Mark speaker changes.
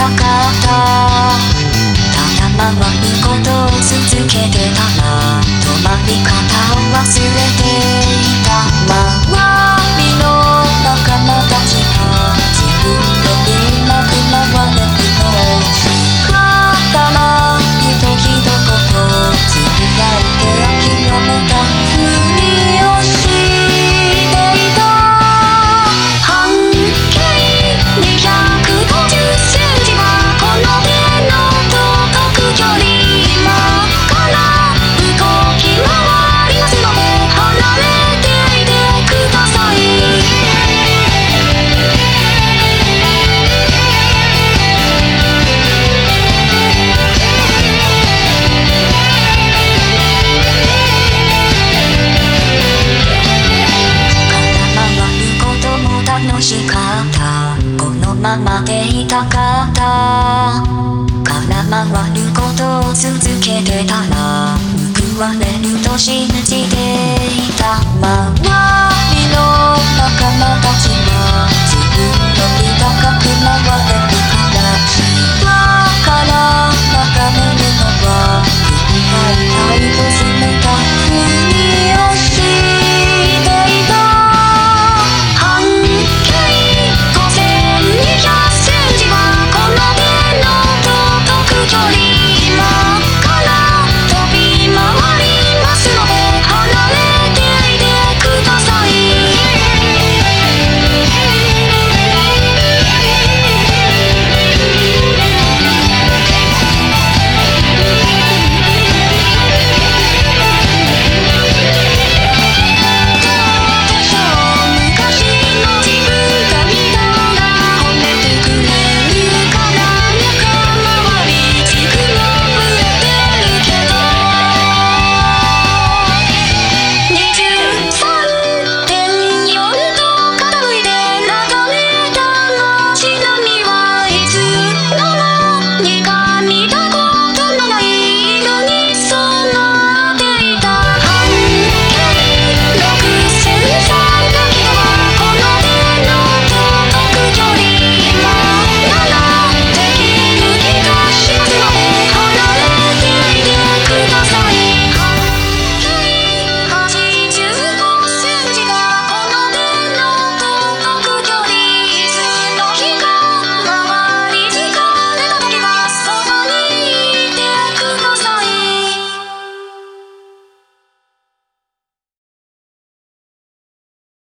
Speaker 1: たかった。ただ回ることを続けてたら止まり方を忘れていた。わままでいたかった。空回ることを続けてたら報われると信じていた。周りの仲間たち